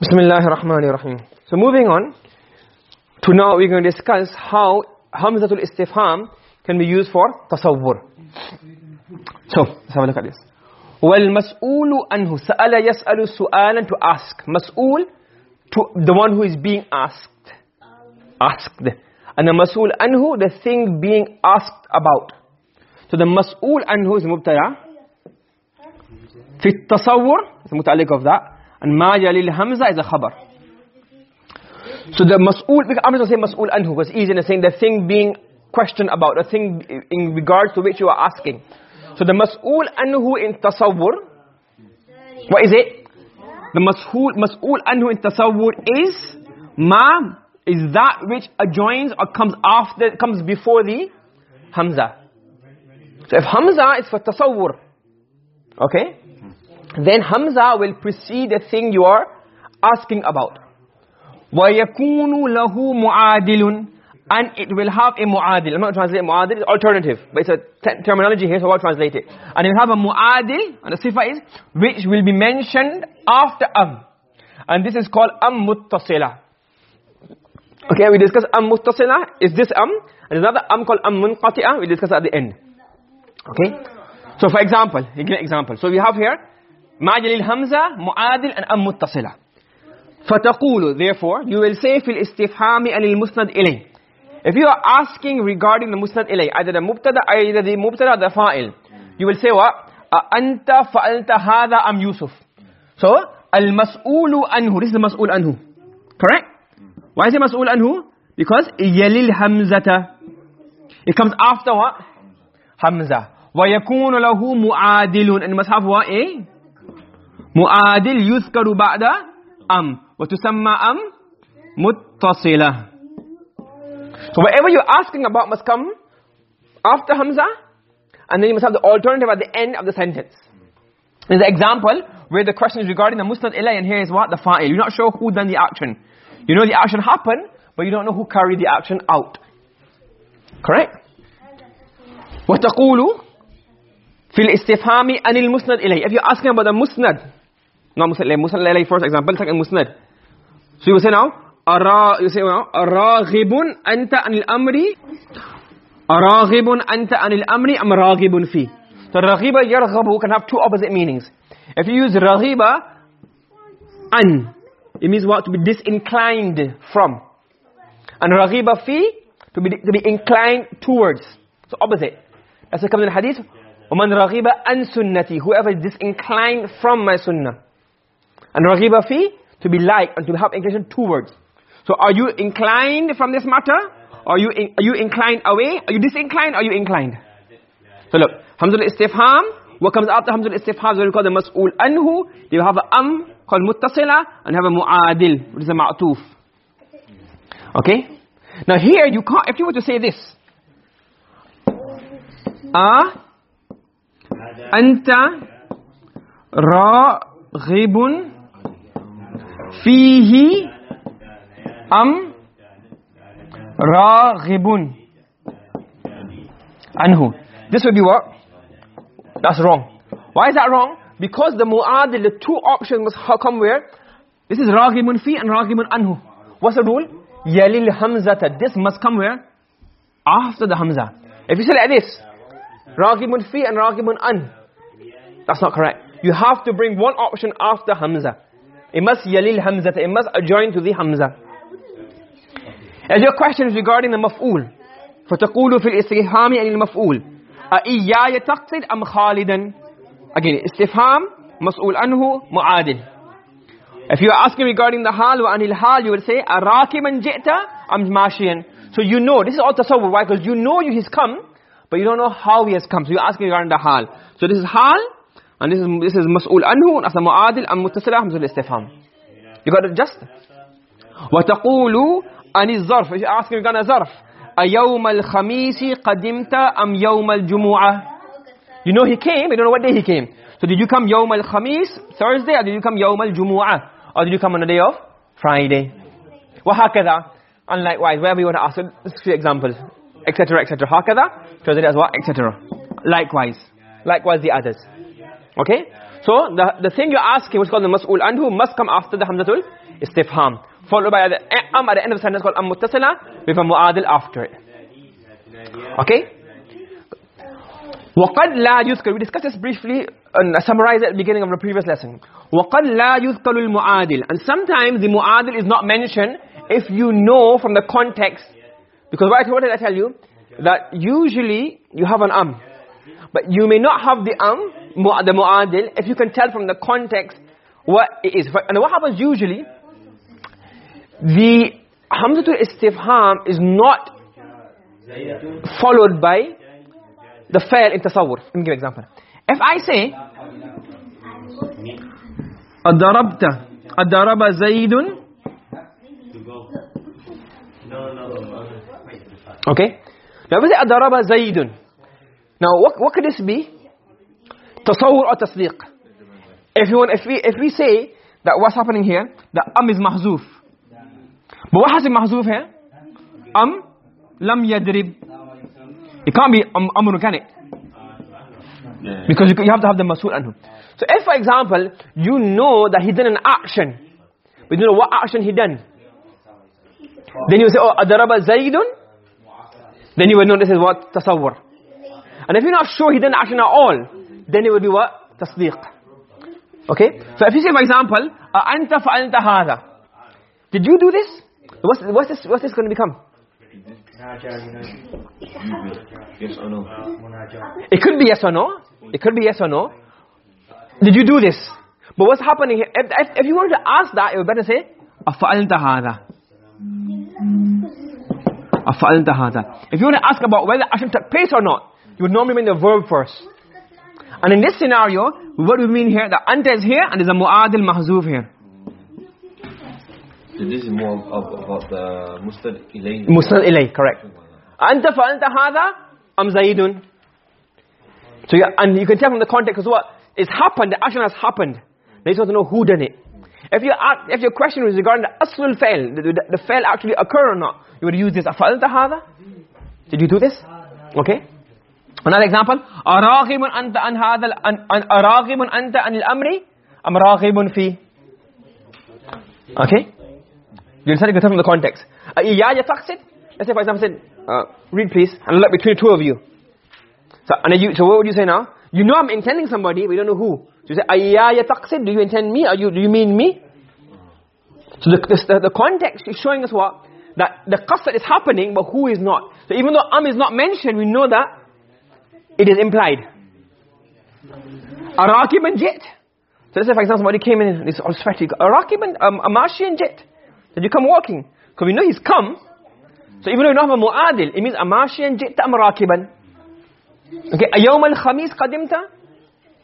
Bismillah ar-Rahman ar-Rahim. So moving on to now we're going to discuss how Hamzatul Istifham can be used for tasawwur. So, let's have a look at this. وَالْمَسْئُولُ أَنْهُ سَأَلَ يَسْأَلُ سُؤَالًا to ask. Mas'ul, to the one who is being asked. Asked. And the mas'ul anhu, the thing being asked about. So the mas'ul anhu is mubtada. في التصور, is متعلق of that. and ma yalil hamza is a khabar. So the mas'ul I'm not saying mas'ul anhu was easy in saying the thing being questioned about a thing in regards to which you are asking. So the mas'ul anhu in tasawwur what is it? The mas'ul mas'ul anhu in tasawwur is ma is that which adjoins or comes after comes before the hamza. So if hamza is for tasawwur okay? Then hamza will precede the thing you are asking about. وَيَكُونُ لَهُ مُعَادِلٌ and it will have a mu'adil. I'm not translating mu'adil, it's alternative. But it's a terminology here, so I'll translate it. And it will have a mu'adil, and the sifa is, which will be mentioned after am. And this is called am muttasila. Okay, we discuss am muttasila, is this am. And another am called am munqati'ah, we discuss at the end. Okay? So for example, give an example. So we have here, hamza, mu'adil, and am muttasila. فَتَقُولُ Therefore, you will say فِي الْإِسْتِفْحَامِ أَنِ الْمُسْنَدْ إِلَيْهِ if you are asking regarding the musnad ilay, either the mubtada, either the or the fa'il, you will say what? Anta fa'alta hadha am Yusuf. So, al-mas'ulu anhu. This is the mas'ul anhu. Correct? Why is it mas'ul anhu? Because yalil hamzata. It comes after what? Hamza. وَيَكُونُ لَهُ مُعَادِلٌ And must have what? A? مُعَادِل يُذْكَرُ بَعْدَ أَم. وَتُسَمَّى أَم مُتَّصِلَةً so whatever you're asking about must come after Hamza, and then you must have the alternative at the end of the sentence. There's an example where the question is regarding the musnad ilay, and here is what? The fa'il. You're not sure who done the action. You know the action happened, but you don't know who carried the action out. Correct? وَتَقُولُ فِي الْإِسْتِفْهَامِ أَنِ الْمُسْنَدْ إِلَيْهِ If you're asking about the musnad, not musnad musnad ilay first example, second musnad. So you say now, أرا you say well, أراغب أنت عن الأمر أراغب أنت عن الأمر أم راغب فيه So رغب يرغب can have two opposite meanings. If you use رغب an it means what to be disinclined from. And رغب فيه to be to be inclined towards. So opposite. As it comes in the hadith ومن رغب عن سنتي whoever is disinclined from my sunnah. And رغب فيه to be like and to have inclination towards. So are you inclined from this matter? Are you in, are you inclined away? Are you disinclined? Are you inclined? So look, Hamzul Istifham, what comes after Hamzul Istifham is what we call the Mas'ul Anhu. You have an Am called Muttasila and have a Mu'adil, which is a Ma'tuf. Okay? Now here you can't, if you were to say this. A Anta Raghibun Fihi am raghibun anhu this would be what? That's wrong. Why is that wrong? Because the muadil the two options must come where? This is raghibun fi and raghibun anhu. What's the rule? Yalil hamzata. This must come where? After the hamza. If you say like this raghibun fi and raghibun an. That's not correct. You have to bring one option after hamza it must yalil hamzata it must adjoin to the hamza as your question is regarding the maf'ul. فَتَقُولُ فِي الْإِسْتِفْهَامِ عَنِ الْمَفْعُولِ أَإِيَّايَ تَقْصِدْ أَمْ خَالِدًا Again, istifham, mas'ul anhu, mu'adil. If you are asking regarding the hal wa anil hal, you will say, أَرَاكِمًا جِئْتَ أَمْ مَاشِيًا So you know, this is all tasawwur, why? Because you know he's come, but you don't know how he has come. So you're asking regarding the hal. So this is hal, and this is this is mas'ul anhu as mu'adil am muttasil hamza al-istifham you got it? Just? wa taqulu an zarf if you ask you're zarf a yawm al-khamis qadimta am yawm al-jumu'ah you know he came you don't know what day he came. So did you come yawm al-khamis thursday or did you come yawm al-jumu'ah or did you come on the day of friday? wa hakadha and likewise wherever you want to ask so this is for examples. etc etc hakadha thursday as well etc likewise. Likewise the others. okay So the, the thing you're asking, which is called the mas'ul anhu, must come after the hamzatul istifham. Followed by the am at the end of the sentence called am muttasila with a mu'adil after it. Okay? وَقَدْ لَا يُذْكَرُ We discussed this briefly and summarized at the beginning of the previous lesson. وَقَدْ لَا يُذْكَرُ الْمُعَادِلِ And sometimes the mu'adil is not mentioned if you know from the context. Because what, what did I tell you? That usually you have an am. But you may not have the am, the mu'adil if you can tell from the context what it is. And what happens usually the hamzatul istifham is not followed by the fail in tasawwur. Let me give an example. If i say adarabta adaraba zaidun okay? Now we say adaraba zaidun now what what could this be? Tasawwur or tasdiq? If, you want, if, we, if we say that what's happening here, the am is mahzuf. But what has been mahzuf here? Am lam yadrib. It can't be am, amrun, it? Because you, you have to have the masul anhu. So if, for example, you know that he did an action, but you know what action he done, then you say, oh, adaraba zaydun, then you will know this is what tasawwur. And if you're not sure he did an action at all, then it would be what? Tasdeeq okay? So if you say for example anta fa'alta hadha. Did you do this? What's what's this what's this going to become? Yes or no it could be yes or no. It could be yes or no. Did you do this? But what's happening here? If, if, if you wanted to ask that it would better say afa'alta hadha. Afa'alta hadha. If you want to ask about whether action took place or not you would normally mean the verb first. And in this scenario, what do we mean here? The anta is here and there's a mu'adil mahzuf here. So this is more of, about the mustad ilay. Musnad ilay, correct. Anta fa'alta hadha am zaidun. So you, and you can tell from the context as what it's happened, the action has happened. They just want to know who done it. If you ask, if your question is regarding the aslul fail, the, the, the fail actually occur or not, you would use this. Fa'alta hadha? Did you do this? Okay. Another example, أراغب أنت عن هذا an أراغب أنت عن الأمر أم راغب في Okay? You understand? You can tell from the context. إياي تقصد Let's say for example, said, uh, read please, and look between the two of you. So, and you, so what would you say now? You know I'm intending somebody, we don't know who. So you say, أياي تقصد Do you intend me? Or you, do you mean me? So the, the, the context is showing us what? That the qasd is happening, but who is not. So even though am is not mentioned, we know that it is implied. Arakiban jet So let's say for example somebody came in and he's all sweaty. Arakiban, um, Amashian jit. Did you come walking? Because we know he's come. So even though we don't have a mu'adil, it means Amashian jet am rakiban. Okay, Ayawm al-Khamis qadimta?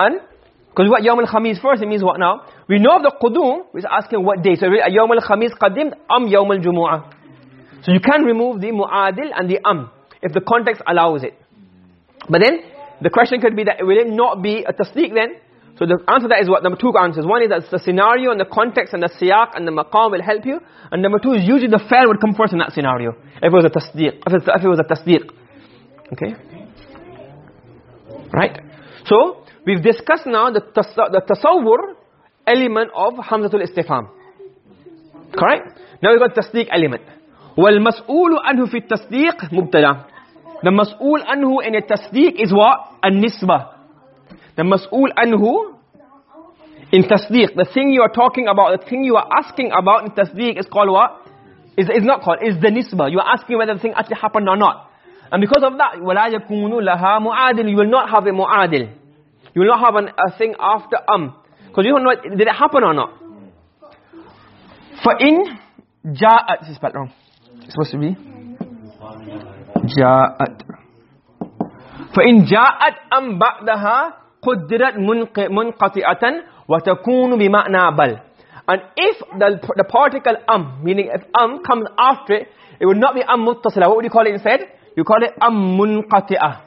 And? Because what Yawm al-Khamis first, it means what now? We know of the qudum, we're asking what day. So Ayawm al-Khamis qadim am Yawm al-Jumu'ah. So you can remove the mu'adil and the am, if the context allows it but then the question could be that will it not be a tasdeeq then? So the answer that is what? Number two answers. One is that the scenario and the context and the siyaq and the maqam will help you. And number two is usually the fair would come first in that scenario if it was a tasdeeq if, if it was a tasdeeq. Okay? Right? So we've discussed now the tas the tasawwur element of hamzatul istifham. Correct? Now we've got tasdeeq element. Wal mas'ulu anhu fi at-tasdeeq The mas'ul anhu in a tasdeeq is what? An-nisbah. The mas'ul anhu in tasdeeq, the thing you are talking about, the thing you are asking about in tasdeeq is called what? Is, is not called, is the nisbah. You are asking whether the thing actually happened or not. And because of that, وَلَا يَكُونُ لَهَا مُعَادِلٌ You will not have a mu'adil. You will not have an, a thing after am. Because you don't know, did it happen or not? فَإِن جَاءَتْ This is spelled wrong. It's supposed to be جاءت فإن جاءت أم بعدها قدرت منقطعة وتكون بمعنى بل and if the, the particle am meaning if am comes after it it would not be am muttasila what would you call it instead you call it am munqati'ah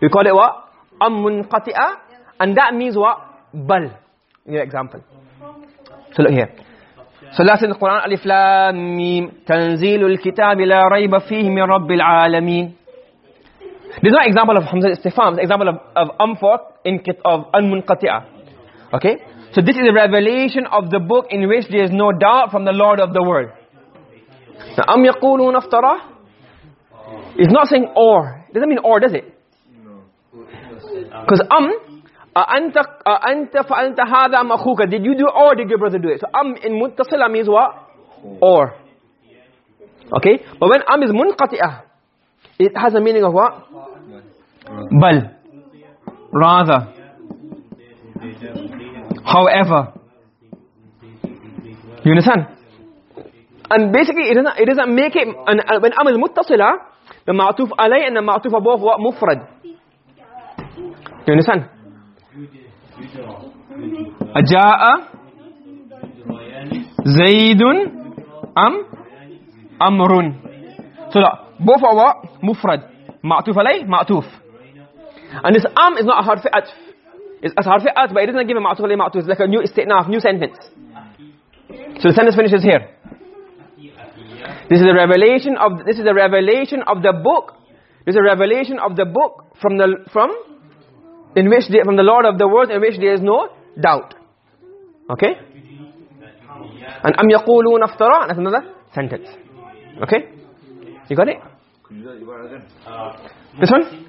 you call it what am munqati'ah and that means what bal your example so look here So that's in the Quran, Alif Lam Mim, Tanzilul Kitab la rayba fihi min Rabbil Alameen. There's no example of Hamza Istifham, it's example of, of Amfor in, of Al-Munqati'ah. Okay? So this is a revelation of the book in which there is no doubt from the Lord of the world. Now, am yaqulun aftara? It's not saying or. It doesn't mean or, does it? Because am, anta anta fa'alta hadha am akhuka. Did you do or did your brother do it? So am in muttasila means what? Or. Okay? But when am is munqati'ah, it has a meaning of what? Bal. Rather. However. You understand? And basically it doesn't, it doesn't make it, and when am is muttasila, the ma'tuf alay and the ma'tuf above what? Mufrad. You understand? Aja'a Zaidun Am Amrun. So that both are what? Mufrad. Ma'tuf alay, ma'tuf. And this am is not a harfi atf. It's a harfi atf, but it doesn't give a ma'tuf alay, ma'tuf. It's like a new isti'naf, new sentence. So the sentence finishes here. This is a revelation of this is a revelation of the book. This is a revelation of the book from the from in which from the lord of the world in which there is no doubt. Okay? And am yaquluna aftara. that's another sentence. Okay? You got it? This one?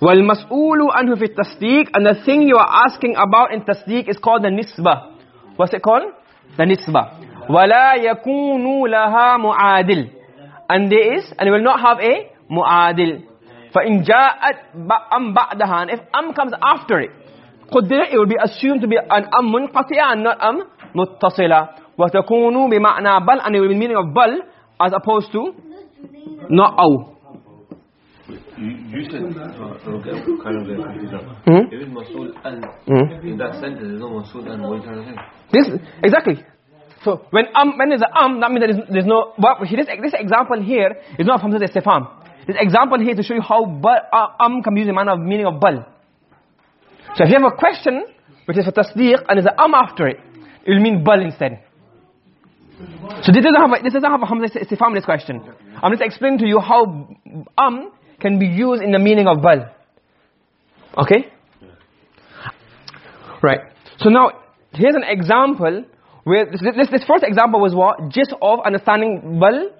Wal mas'ulu anhu fi tasdiq. And the thing you are asking about in tasdiq is called the nisba what's it called? The nisba wala yakunu laha muadil. And there is and will not have a muadil. فإن جاءت أم بعدها and if am comes after it قدر it will be assumed to be an am منقطعة and not am متصلة وتكون بمعنى بل and it will be meaning of بل as opposed to not أو You, you said, uh, okay, kind of get confused now. Hmm? Even Masul and, Hmm? in that sentence, there's no Masul and, what are you trying to say? This exactly. So when um when there's a um that means there is there's no but this this example here is not from the istifham. This example here to show you how bal, uh, um can be used in manner of meaning of bal. So if you have a question which is for tasdeeq and there's a um after it, it will mean bal instead. So this doesn't have a, this doesn't have a hamza in this question. I'm just explaining to you how um can be used in the meaning of bal. Okay? Right. So now here's an example where this, this, this first example was what? Just of understanding bal,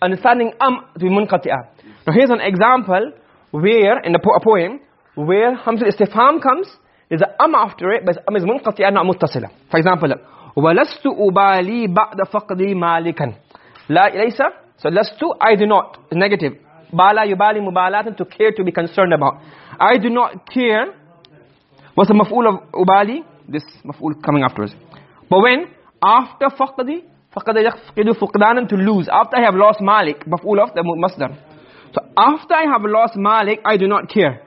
understanding am to be munqati'ah. Now here's an example where, in the po a poem, where hamza istifham comes, there's an am after it, but am is munqati'ah, not muttasila. For example, وَلَسْتُ أُبَالِي بَعْدَ فَقْدِي مَالِكًا La لَيْسَ So lastu, I do not, is negative. Bala yubali mubalatan, to care, to be concerned about. I do not care. What's the maf'ul of ubali? This maf'ul coming afterwards. But when? After faqdi, faqada yaqfidu fuqdanan to lose. After I have lost malik, maf'ul of the masdar. So after I have lost malik, I do not care.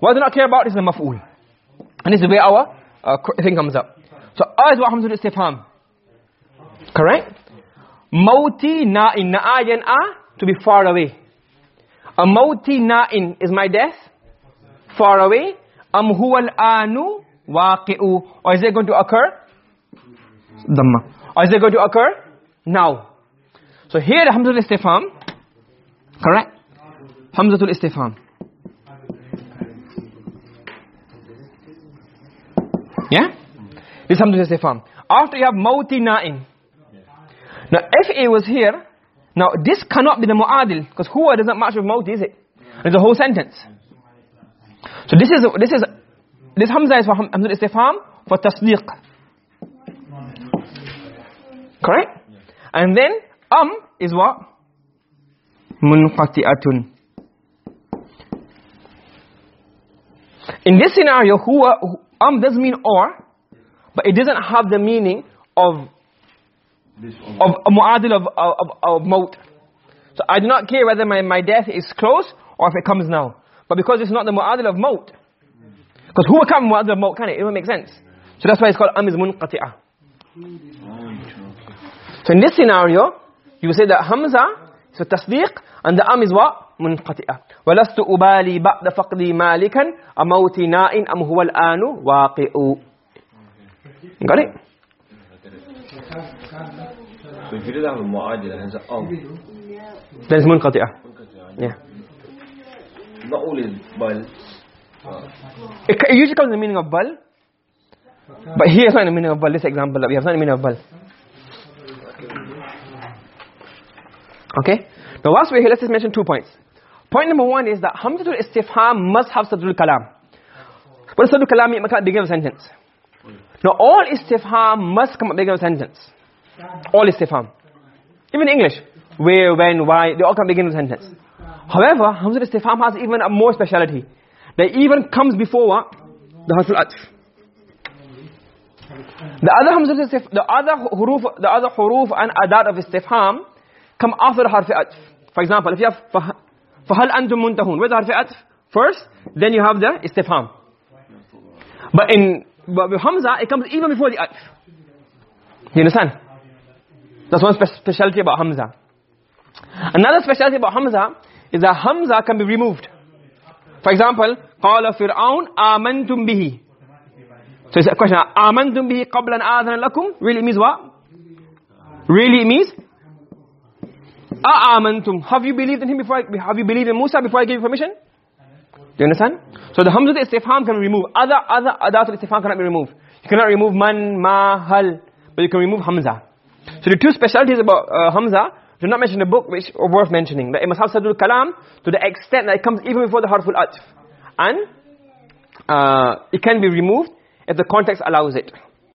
What I do not care about is the maf'ul. And this is where our uh, thing comes up. So a is what hamzul istifham. Correct? Mauti na'in. Na'ayan a, to be far away. A mauti na'in is my death, far away. Am huwa al-anu waqi'u. Or is it going to occur? Dhamma. Or is it going to occur? Now. So here Hamzatul Istifham. Correct? Hamzatul Istifham. Yeah? This is Hamzatul Istifham. After you have Mauti Na'in. Now if it was here, now this cannot be the Mu'adil. Because huwa doesn't match with Mauti, is it? It's a whole sentence. So this is, this is, this Hamza is for Hamzatul Istifham for Tasdiq. Correct? And then um is what? Munqati'atun. In this scenario, huwa um does mean or, but it doesn't have the meaning of of a mu'adil of of, of, maut. So I do not care whether my, my death is close or if it comes now. But because it's not the mu'adil of maut. Because who can mu'adil of maut, can it? It won't make sense. So that's why it's called am is munqati'ah. So in this scenario, you will say that Hamza is for tasdiq and the am is what? منقطئة ولست أبالي بعد فقدي مالكا أموتي نائن أم هو الآن واقع Got it? So if you didn't have a mu'adila, hence a um, Then it's منقطئة Yeah. not only bal, uh, It, it usually comes in the meaning of bal. But here it's not in the meaning of bal, this example that we have, not in the meaning of bal. Okay? Now whilst we're here, let's just mention two points. Point number one is that Hamzatul Istifham must have Sadrul Kalam. What does Sadrul Kalam mean? It must begin a sentence. Now all Istifham must come at the beginning of a sentence. All Istifham. Even English. Where, when, why, they all come at the beginning of a sentence. However, Hamzatul Istifham has even a more speciality. That even comes before what? The Harful Atf. The other Istifham, the other huruf, the other huruf and adat of Istifham come after harf atf. For example, if you have فَهَلْ أَنْتُمْ مُنْتَهُونَ Where's the harf atf? First, then you have the istifham. But in but with Hamza, it comes even before the atf. You understand? That's one spe specialty about Hamza. Another specialty about Hamza is that Hamza can be removed. For example, قَالَ فِرْعَوْنَ آمَنْتُمْ بِهِ So it's a question, آمَنْتُمْ بِهِ قَبْلًا آذَنَ لَكُمْ Really it means what? Really it means have you believed in him before I, have you believed in Musa before I gave you permission? Do you understand? So the hamzah istifham can be removed other other adat istifham cannot be removed. You cannot remove man ma hal but you can remove hamza. So the two specialties about uh, hamza do not mention the book which are worth mentioning. Must have sadrul kalam to the extent that it comes even before the harful atf. And uh, it can be removed if the context allows it